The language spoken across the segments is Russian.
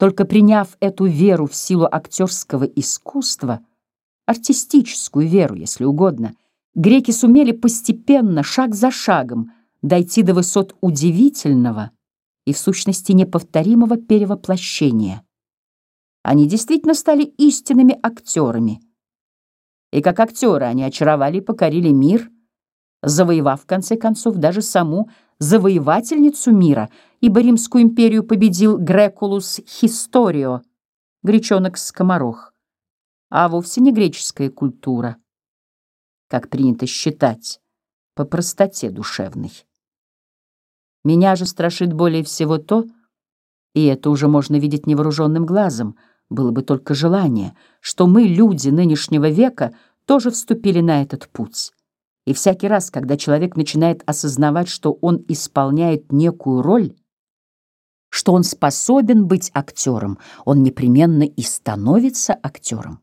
Только приняв эту веру в силу актерского искусства, артистическую веру, если угодно, греки сумели постепенно, шаг за шагом, дойти до высот удивительного и, в сущности, неповторимого перевоплощения. Они действительно стали истинными актерами. И как актеры они очаровали и покорили мир, завоевав, в конце концов, даже саму завоевательницу мира, ибо Римскую империю победил Грекулус Хисторио, гречонок-скоморох, а вовсе не греческая культура, как принято считать, по простоте душевной. Меня же страшит более всего то, и это уже можно видеть невооруженным глазом, было бы только желание, что мы, люди нынешнего века, тоже вступили на этот путь. И всякий раз, когда человек начинает осознавать, что он исполняет некую роль, что он способен быть актером, он непременно и становится актером.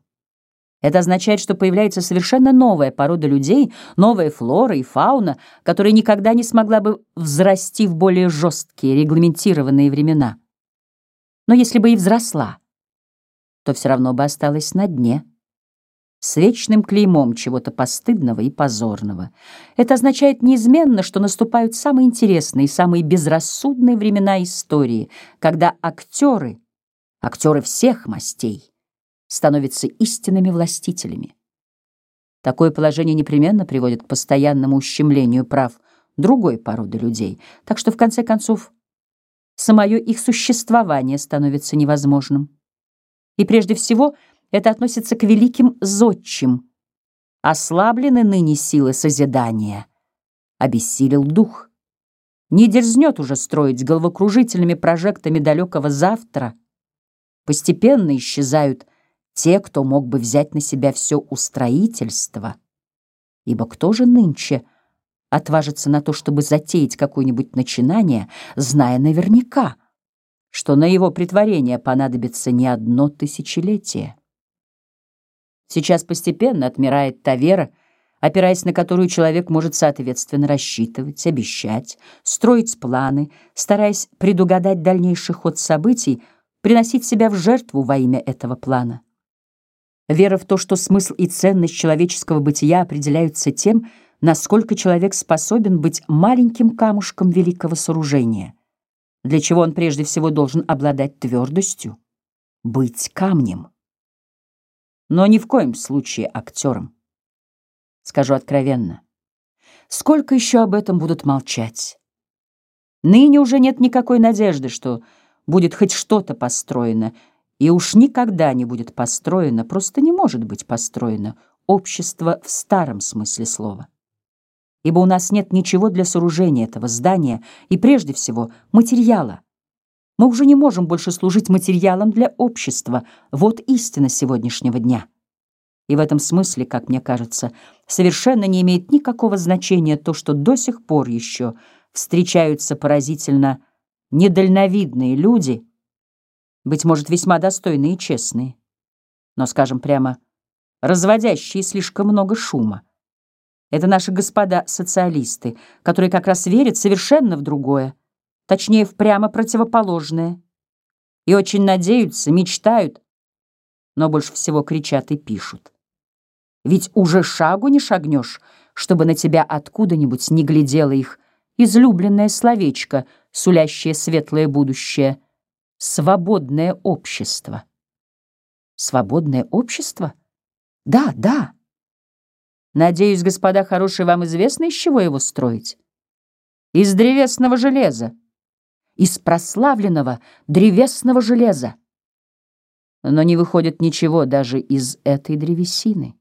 Это означает, что появляется совершенно новая порода людей, новая флора и фауна, которая никогда не смогла бы взрасти в более жесткие, регламентированные времена. Но если бы и взросла, то все равно бы осталась на дне с вечным клеймом чего-то постыдного и позорного. Это означает неизменно, что наступают самые интересные и самые безрассудные времена истории, когда актеры, актеры всех мастей, становятся истинными властителями. Такое положение непременно приводит к постоянному ущемлению прав другой породы людей, так что, в конце концов, самое их существование становится невозможным. И прежде всего — это относится к великим зодчим. Ослаблены ныне силы созидания. Обессилел дух. Не дерзнет уже строить головокружительными прожектами далекого завтра. Постепенно исчезают те, кто мог бы взять на себя все устроительство. Ибо кто же нынче отважится на то, чтобы затеять какое-нибудь начинание, зная наверняка, что на его притворение понадобится не одно тысячелетие? Сейчас постепенно отмирает та вера, опираясь на которую человек может соответственно рассчитывать, обещать, строить планы, стараясь предугадать дальнейший ход событий, приносить себя в жертву во имя этого плана. Вера в то, что смысл и ценность человеческого бытия определяются тем, насколько человек способен быть маленьким камушком великого сооружения, для чего он прежде всего должен обладать твердостью, быть камнем но ни в коем случае актером. Скажу откровенно, сколько еще об этом будут молчать? Ныне уже нет никакой надежды, что будет хоть что-то построено, и уж никогда не будет построено, просто не может быть построено общество в старом смысле слова. Ибо у нас нет ничего для сооружения этого здания и, прежде всего, материала — мы уже не можем больше служить материалом для общества. Вот истина сегодняшнего дня. И в этом смысле, как мне кажется, совершенно не имеет никакого значения то, что до сих пор еще встречаются поразительно недальновидные люди, быть может, весьма достойные и честные, но, скажем прямо, разводящие слишком много шума. Это наши господа социалисты, которые как раз верят совершенно в другое точнее, в прямо противоположное. И очень надеются, мечтают, но больше всего кричат и пишут. Ведь уже шагу не шагнешь, чтобы на тебя откуда-нибудь не глядело их излюбленное словечко, сулящее светлое будущее — свободное общество. Свободное общество? Да, да. Надеюсь, господа хорошие, вам известно, из чего его строить? Из древесного железа из прославленного древесного железа. Но не выходит ничего даже из этой древесины.